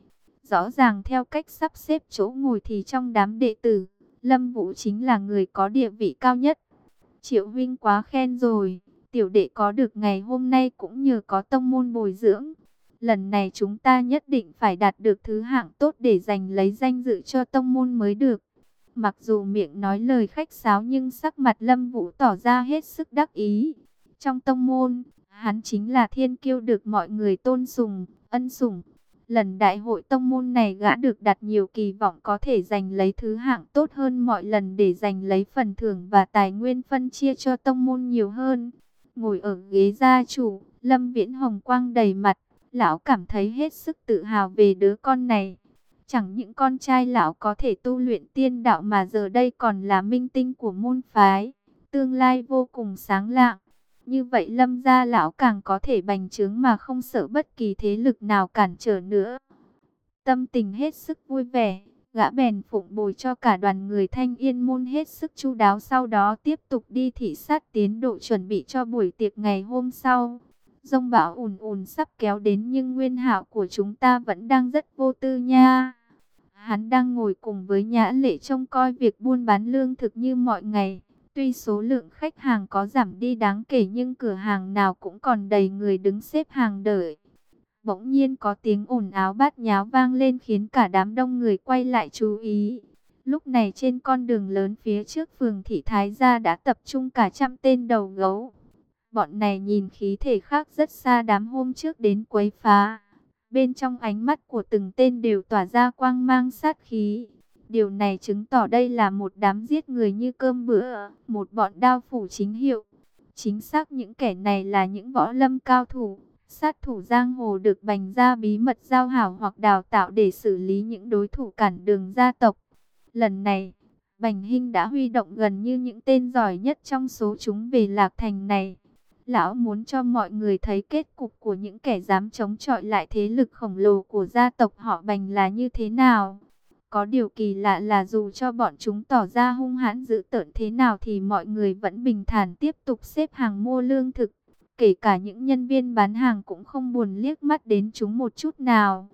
Rõ ràng theo cách sắp xếp chỗ ngồi thì trong đám đệ tử, Lâm Vũ chính là người có địa vị cao nhất. Triệu Vinh quá khen rồi, tiểu đệ có được ngày hôm nay cũng nhờ có tông môn bồi dưỡng. Lần này chúng ta nhất định phải đạt được thứ hạng tốt để giành lấy danh dự cho tông môn mới được. Mặc dù miệng nói lời khách sáo nhưng sắc mặt Lâm Vũ tỏ ra hết sức đắc ý. Trong tông môn, hắn chính là thiên kiêu được mọi người tôn sùng, ân sủng. Lần đại hội tông môn này gã được đặt nhiều kỳ vọng có thể giành lấy thứ hạng tốt hơn mọi lần để giành lấy phần thưởng và tài nguyên phân chia cho tông môn nhiều hơn. Ngồi ở ghế gia chủ, Lâm Viễn Hồng Quang đầy mặt, lão cảm thấy hết sức tự hào về đứa con này. Chẳng những con trai lão có thể tu luyện tiên đạo mà giờ đây còn là minh tinh của môn phái, tương lai vô cùng sáng lạng. Như vậy lâm gia lão càng có thể bành trướng mà không sợ bất kỳ thế lực nào cản trở nữa. Tâm tình hết sức vui vẻ, gã bèn phụng bồi cho cả đoàn người thanh yên môn hết sức chu đáo sau đó tiếp tục đi thị sát tiến độ chuẩn bị cho buổi tiệc ngày hôm sau. Dông bão ùn ùn sắp kéo đến nhưng nguyên hạo của chúng ta vẫn đang rất vô tư nha. Hắn đang ngồi cùng với nhã lệ trông coi việc buôn bán lương thực như mọi ngày. Tuy số lượng khách hàng có giảm đi đáng kể nhưng cửa hàng nào cũng còn đầy người đứng xếp hàng đợi. Bỗng nhiên có tiếng ồn áo bát nháo vang lên khiến cả đám đông người quay lại chú ý. Lúc này trên con đường lớn phía trước phường Thị Thái Gia đã tập trung cả trăm tên đầu gấu. Bọn này nhìn khí thể khác rất xa đám hôm trước đến quấy phá. Bên trong ánh mắt của từng tên đều tỏa ra quang mang sát khí. Điều này chứng tỏ đây là một đám giết người như cơm bữa, một bọn đao phủ chính hiệu. Chính xác những kẻ này là những võ lâm cao thủ, sát thủ giang hồ được bành ra bí mật giao hảo hoặc đào tạo để xử lý những đối thủ cản đường gia tộc. Lần này, Bành Hinh đã huy động gần như những tên giỏi nhất trong số chúng về Lạc Thành này. Lão muốn cho mọi người thấy kết cục của những kẻ dám chống chọi lại thế lực khổng lồ của gia tộc họ Bành là như thế nào. Có điều kỳ lạ là dù cho bọn chúng tỏ ra hung hãn dữ tợn thế nào thì mọi người vẫn bình thản tiếp tục xếp hàng mua lương thực. Kể cả những nhân viên bán hàng cũng không buồn liếc mắt đến chúng một chút nào.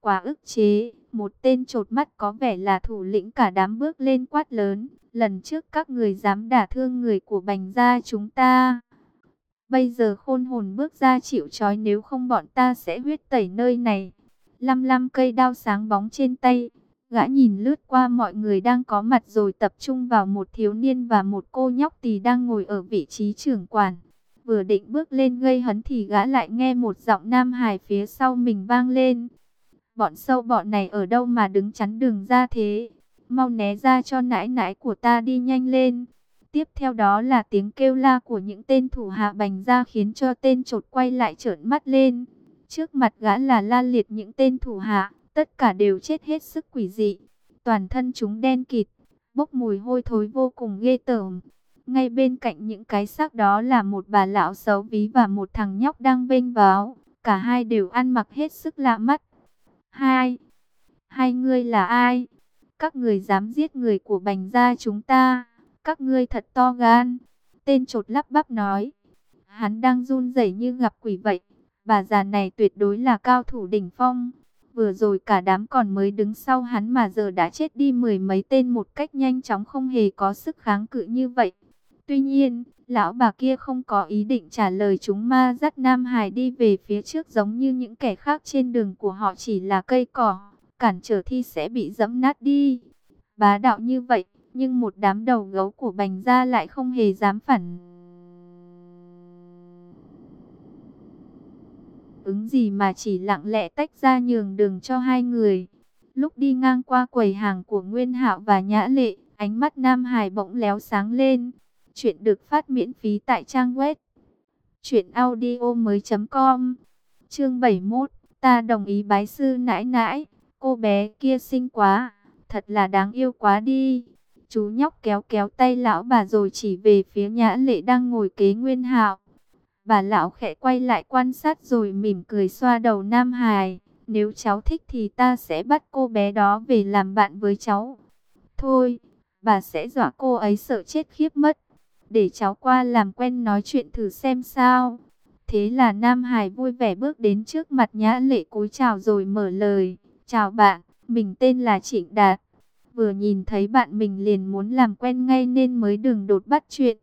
Quá ức chế, một tên trột mắt có vẻ là thủ lĩnh cả đám bước lên quát lớn. Lần trước các người dám đả thương người của bành gia chúng ta. Bây giờ khôn hồn bước ra chịu trói nếu không bọn ta sẽ huyết tẩy nơi này. Lăm lăm cây đao sáng bóng trên tay. Gã nhìn lướt qua mọi người đang có mặt rồi tập trung vào một thiếu niên và một cô nhóc tỳ đang ngồi ở vị trí trưởng quản. Vừa định bước lên gây hấn thì gã lại nghe một giọng nam hài phía sau mình vang lên. Bọn sâu bọn này ở đâu mà đứng chắn đường ra thế? Mau né ra cho nãi nãi của ta đi nhanh lên. Tiếp theo đó là tiếng kêu la của những tên thủ hạ bành ra khiến cho tên trột quay lại trợn mắt lên. Trước mặt gã là la liệt những tên thủ hạ, tất cả đều chết hết sức quỷ dị. Toàn thân chúng đen kịt, bốc mùi hôi thối vô cùng ghê tởm. Ngay bên cạnh những cái xác đó là một bà lão xấu ví và một thằng nhóc đang vênh váo. Cả hai đều ăn mặc hết sức lạ mắt. Hai, hai ngươi là ai? Các người dám giết người của bành gia chúng ta. Các ngươi thật to gan. Tên trột lắp bắp nói. Hắn đang run rẩy như gặp quỷ vậy. Bà già này tuyệt đối là cao thủ đỉnh phong. Vừa rồi cả đám còn mới đứng sau hắn mà giờ đã chết đi mười mấy tên một cách nhanh chóng không hề có sức kháng cự như vậy. Tuy nhiên, lão bà kia không có ý định trả lời chúng ma dắt Nam Hải đi về phía trước giống như những kẻ khác trên đường của họ chỉ là cây cỏ, cản trở thi sẽ bị dẫm nát đi. Bá đạo như vậy, nhưng một đám đầu gấu của bành gia lại không hề dám phản. Ứng gì mà chỉ lặng lẽ tách ra nhường đường cho hai người. Lúc đi ngang qua quầy hàng của Nguyên Hạo và Nhã Lệ, ánh mắt Nam Hải bỗng léo sáng lên. Chuyện được phát miễn phí tại trang web truyệnaudiomoi.com. Chương 71, ta đồng ý bái sư nãi nãi, cô bé kia xinh quá, thật là đáng yêu quá đi. Chú nhóc kéo kéo tay lão bà rồi chỉ về phía Nhã Lệ đang ngồi kế Nguyên Hạo. Bà lão khẽ quay lại quan sát rồi mỉm cười xoa đầu Nam Hải. Nếu cháu thích thì ta sẽ bắt cô bé đó về làm bạn với cháu. Thôi, bà sẽ dọa cô ấy sợ chết khiếp mất. Để cháu qua làm quen nói chuyện thử xem sao. Thế là Nam Hải vui vẻ bước đến trước mặt Nhã Lệ cúi chào rồi mở lời. Chào bạn, mình tên là Trịnh Đạt. Vừa nhìn thấy bạn mình liền muốn làm quen ngay nên mới đường đột bắt chuyện.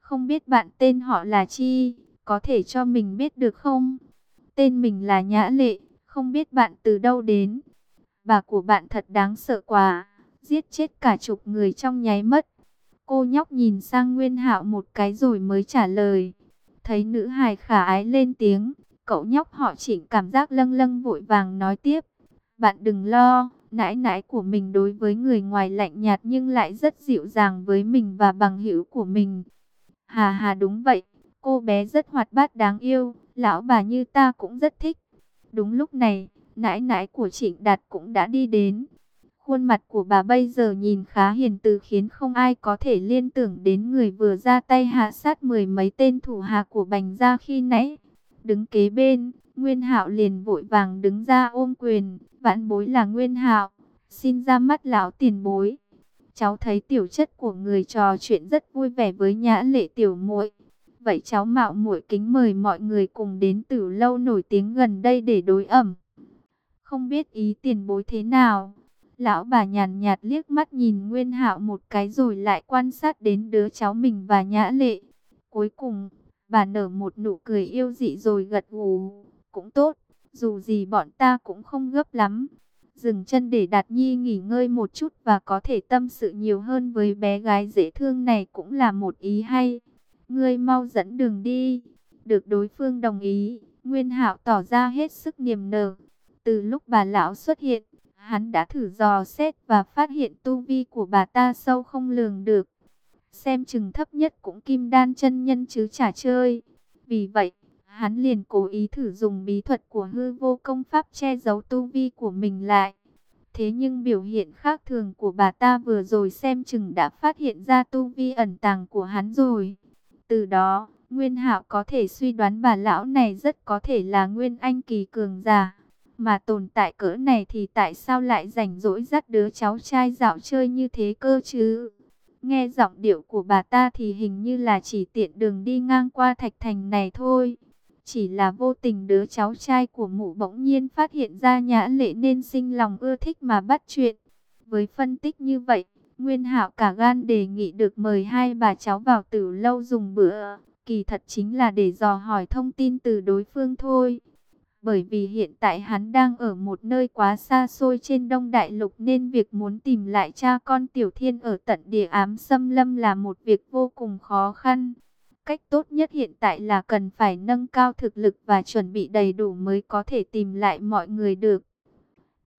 Không biết bạn tên họ là chi, có thể cho mình biết được không? Tên mình là Nhã Lệ, không biết bạn từ đâu đến. Bà của bạn thật đáng sợ quá, giết chết cả chục người trong nháy mắt. Cô nhóc nhìn sang Nguyên Hạo một cái rồi mới trả lời. Thấy nữ hài khả ái lên tiếng, cậu nhóc họ chỉnh cảm giác lâng lâng vội vàng nói tiếp. Bạn đừng lo, nãi nãi của mình đối với người ngoài lạnh nhạt nhưng lại rất dịu dàng với mình và bằng hữu của mình. Hà hà đúng vậy, cô bé rất hoạt bát đáng yêu, lão bà như ta cũng rất thích. Đúng lúc này, nãi nãi của Trịnh Đạt cũng đã đi đến. Khuôn mặt của bà bây giờ nhìn khá hiền từ khiến không ai có thể liên tưởng đến người vừa ra tay hạ sát mười mấy tên thủ hạ của Bành Gia khi nãy. Đứng kế bên, Nguyên Hạo liền vội vàng đứng ra ôm quyền, vãn bối là Nguyên Hạo, xin ra mắt lão tiền bối. Cháu thấy tiểu chất của người trò chuyện rất vui vẻ với nhã lệ tiểu muội. Vậy cháu mạo muội kính mời mọi người cùng đến tử lâu nổi tiếng gần đây để đối ẩm. Không biết ý tiền bối thế nào. Lão bà nhàn nhạt liếc mắt nhìn Nguyên Hạo một cái rồi lại quan sát đến đứa cháu mình và nhã lệ. Cuối cùng, bà nở một nụ cười yêu dị rồi gật gù. Cũng tốt, dù gì bọn ta cũng không gấp lắm. Dừng chân để Đạt Nhi nghỉ ngơi một chút và có thể tâm sự nhiều hơn với bé gái dễ thương này cũng là một ý hay. Ngươi mau dẫn đường đi. Được đối phương đồng ý, Nguyên Hạo tỏ ra hết sức niềm nở. Từ lúc bà lão xuất hiện, hắn đã thử dò xét và phát hiện tu vi của bà ta sâu không lường được. Xem chừng thấp nhất cũng kim đan chân nhân chứ chả chơi. Vì vậy, hắn liền cố ý thử dùng bí thuật của hư vô công pháp che giấu tu vi của mình lại. Thế nhưng biểu hiện khác thường của bà ta vừa rồi xem chừng đã phát hiện ra tu vi ẩn tàng của hắn rồi. Từ đó, Nguyên Hạo có thể suy đoán bà lão này rất có thể là Nguyên Anh kỳ cường giả. Mà tồn tại cỡ này thì tại sao lại rảnh rỗi dắt đứa cháu trai dạo chơi như thế cơ chứ? Nghe giọng điệu của bà ta thì hình như là chỉ tiện đường đi ngang qua thạch thành này thôi. Chỉ là vô tình đứa cháu trai của mụ bỗng nhiên phát hiện ra nhã lệ nên sinh lòng ưa thích mà bắt chuyện. Với phân tích như vậy, Nguyên Hạo cả gan đề nghị được mời hai bà cháu vào tử lâu dùng bữa. Kỳ thật chính là để dò hỏi thông tin từ đối phương thôi. Bởi vì hiện tại hắn đang ở một nơi quá xa xôi trên đông đại lục nên việc muốn tìm lại cha con Tiểu Thiên ở tận địa ám xâm lâm là một việc vô cùng khó khăn. Cách tốt nhất hiện tại là cần phải nâng cao thực lực và chuẩn bị đầy đủ mới có thể tìm lại mọi người được.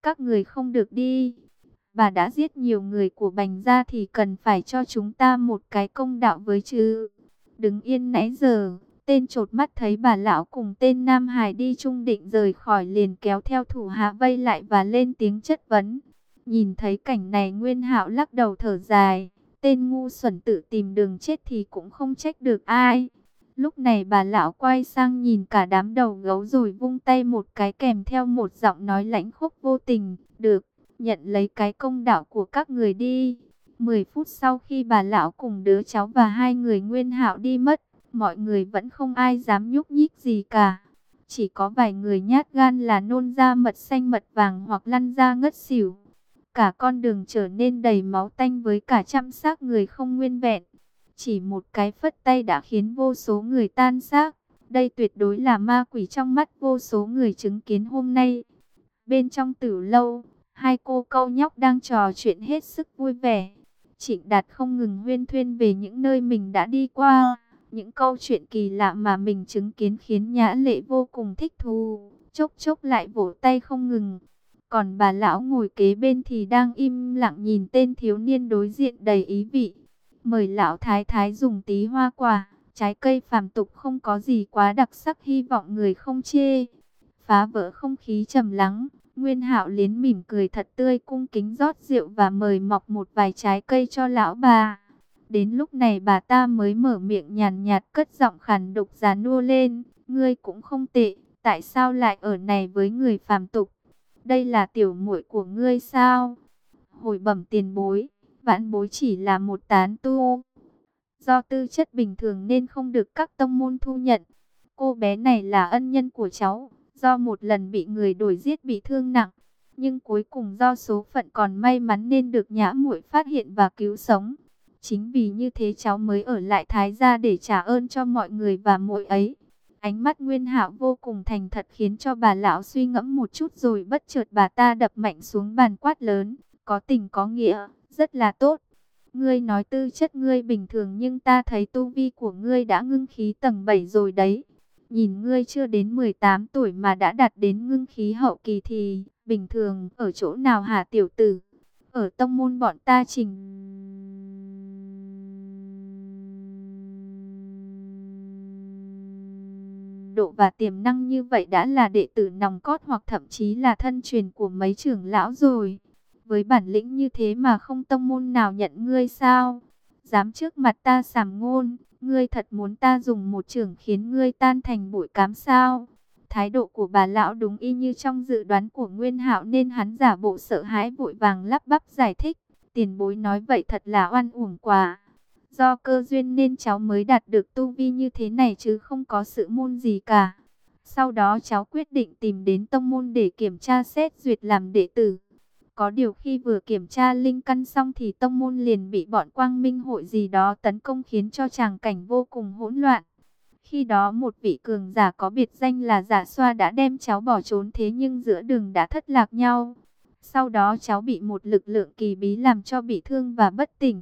Các người không được đi. Bà đã giết nhiều người của Bành Gia thì cần phải cho chúng ta một cái công đạo với chứ. Đứng yên nãy giờ, tên trột mắt thấy bà lão cùng tên Nam Hải đi chung định rời khỏi liền kéo theo thủ hạ vây lại và lên tiếng chất vấn. Nhìn thấy cảnh này Nguyên Hạo lắc đầu thở dài. Tên ngu xuẩn tự tìm đường chết thì cũng không trách được ai. Lúc này bà lão quay sang nhìn cả đám đầu gấu rồi vung tay một cái kèm theo một giọng nói lãnh khốc vô tình. Được, nhận lấy cái công đạo của các người đi. Mười phút sau khi bà lão cùng đứa cháu và hai người nguyên hạo đi mất, mọi người vẫn không ai dám nhúc nhích gì cả. Chỉ có vài người nhát gan là nôn ra mật xanh mật vàng hoặc lăn ra ngất xỉu. Cả con đường trở nên đầy máu tanh với cả trăm xác người không nguyên vẹn. Chỉ một cái phất tay đã khiến vô số người tan xác. Đây tuyệt đối là ma quỷ trong mắt vô số người chứng kiến hôm nay. Bên trong tử lâu, Hai cô câu nhóc đang trò chuyện hết sức vui vẻ. Trịnh Đạt không ngừng huyên thuyên về những nơi mình đã đi qua. Những câu chuyện kỳ lạ mà mình chứng kiến khiến Nhã Lệ vô cùng thích thú. Chốc chốc lại vỗ tay không ngừng. Còn bà lão ngồi kế bên thì đang im lặng nhìn tên thiếu niên đối diện đầy ý vị. Mời lão thái thái dùng tí hoa quả, trái cây phàm tục không có gì quá đặc sắc hy vọng người không chê. Phá vỡ không khí trầm lắng, Nguyên Hạo liến mỉm cười thật tươi cung kính rót rượu và mời mọc một vài trái cây cho lão bà. Đến lúc này bà ta mới mở miệng nhàn nhạt cất giọng khàn đục già nua lên, ngươi cũng không tệ, tại sao lại ở này với người phàm tục? Đây là tiểu muội của ngươi sao? Hồi bẩm tiền bối, vãn bối chỉ là một tán tu. Do tư chất bình thường nên không được các tông môn thu nhận. Cô bé này là ân nhân của cháu, do một lần bị người đuổi giết bị thương nặng. Nhưng cuối cùng do số phận còn may mắn nên được nhã muội phát hiện và cứu sống. Chính vì như thế cháu mới ở lại Thái gia để trả ơn cho mọi người và muội ấy. Ánh mắt Nguyên Hạo vô cùng thành thật khiến cho bà lão suy ngẫm một chút rồi bất chợt bà ta đập mạnh xuống bàn quát lớn, có tình có nghĩa, rất là tốt. Ngươi nói tư chất ngươi bình thường nhưng ta thấy tu vi của ngươi đã ngưng khí tầng 7 rồi đấy. Nhìn ngươi chưa đến 18 tuổi mà đã đạt đến ngưng khí hậu kỳ thì bình thường ở chỗ nào hả tiểu tử? Ở tông môn bọn ta trình độ và tiềm năng như vậy đã là đệ tử nòng cốt hoặc thậm chí là thân truyền của mấy trưởng lão rồi. Với bản lĩnh như thế mà không tông môn nào nhận ngươi sao? Dám trước mặt ta sàm ngôn, ngươi thật muốn ta dùng một trưởng khiến ngươi tan thành bụi cám sao? Thái độ của bà lão đúng y như trong dự đoán của Nguyên Hạo nên hắn giả bộ sợ hãi vội vàng lắp bắp giải thích. Tiền bối nói vậy thật là oan uổng quả. Do cơ duyên nên cháu mới đạt được tu vi như thế này chứ không có sự môn gì cả. Sau đó cháu quyết định tìm đến tông môn để kiểm tra xét duyệt làm đệ tử. Có điều khi vừa kiểm tra linh căn xong thì tông môn liền bị bọn quang minh hội gì đó tấn công khiến cho tràng cảnh vô cùng hỗn loạn. Khi đó một vị cường giả có biệt danh là giả xoa đã đem cháu bỏ trốn thế nhưng giữa đường đã thất lạc nhau. Sau đó cháu bị một lực lượng kỳ bí làm cho bị thương và bất tỉnh.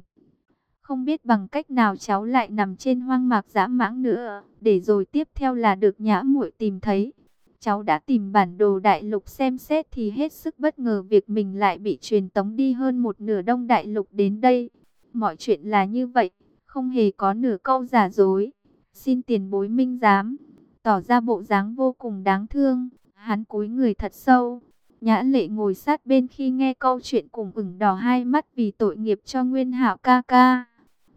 Không biết bằng cách nào cháu lại nằm trên hoang mạc dã mãng nữa, để rồi tiếp theo là được nhã muội tìm thấy. Cháu đã tìm bản đồ đại lục xem xét thì hết sức bất ngờ việc mình lại bị truyền tống đi hơn một nửa đông đại lục đến đây. Mọi chuyện là như vậy, không hề có nửa câu giả dối. Xin tiền bối minh giám, tỏ ra bộ dáng vô cùng đáng thương, hắn cúi người thật sâu. Nhã lệ ngồi sát bên khi nghe câu chuyện cùng ửng đỏ hai mắt vì tội nghiệp cho Nguyên Hạo ca ca.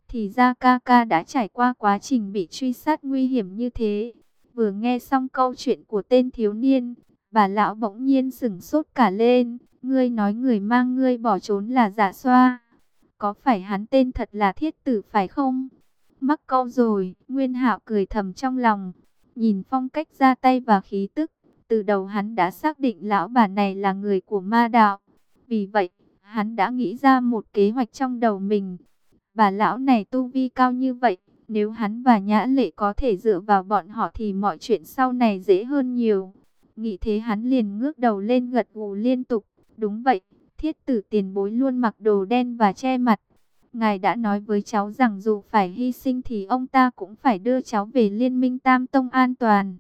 Thì ra ca ca đã trải qua quá trình bị truy sát nguy hiểm như thế. Vừa nghe xong câu chuyện của tên thiếu niên, bà lão bỗng nhiên sửng sốt cả lên. Ngươi nói người mang ngươi bỏ trốn là giả xoa. Có phải hắn tên thật là thiết tử phải không? Mắc câu rồi, Nguyên Hạo cười thầm trong lòng. Nhìn phong cách ra tay và khí tức, từ đầu hắn đã xác định lão bà này là người của ma đạo. Vì vậy, hắn đã nghĩ ra một kế hoạch trong đầu mình. Bà lão này tu vi cao như vậy, nếu hắn và Nhã Lệ có thể dựa vào bọn họ thì mọi chuyện sau này dễ hơn nhiều. Nghĩ thế hắn liền ngước đầu lên gật gù liên tục. Đúng vậy, thiết tử tiền bối luôn mặc đồ đen và che mặt. Ngài đã nói với cháu rằng dù phải hy sinh thì ông ta cũng phải đưa cháu về liên minh Tam Tông an toàn.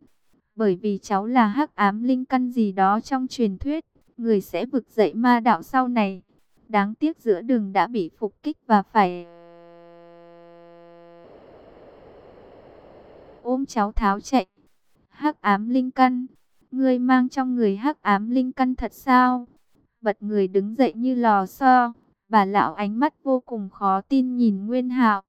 Bởi vì cháu là hắc ám linh căn gì đó trong truyền thuyết, người sẽ vực dậy ma đạo sau này. Đáng tiếc giữa đường đã bị phục kích và phải... ôm cháu tháo chạy. Hắc ám linh căn, ngươi mang trong người hắc ám linh căn thật sao? Bật người đứng dậy như lò xo, bà lão ánh mắt vô cùng khó tin nhìn Nguyên Hạo.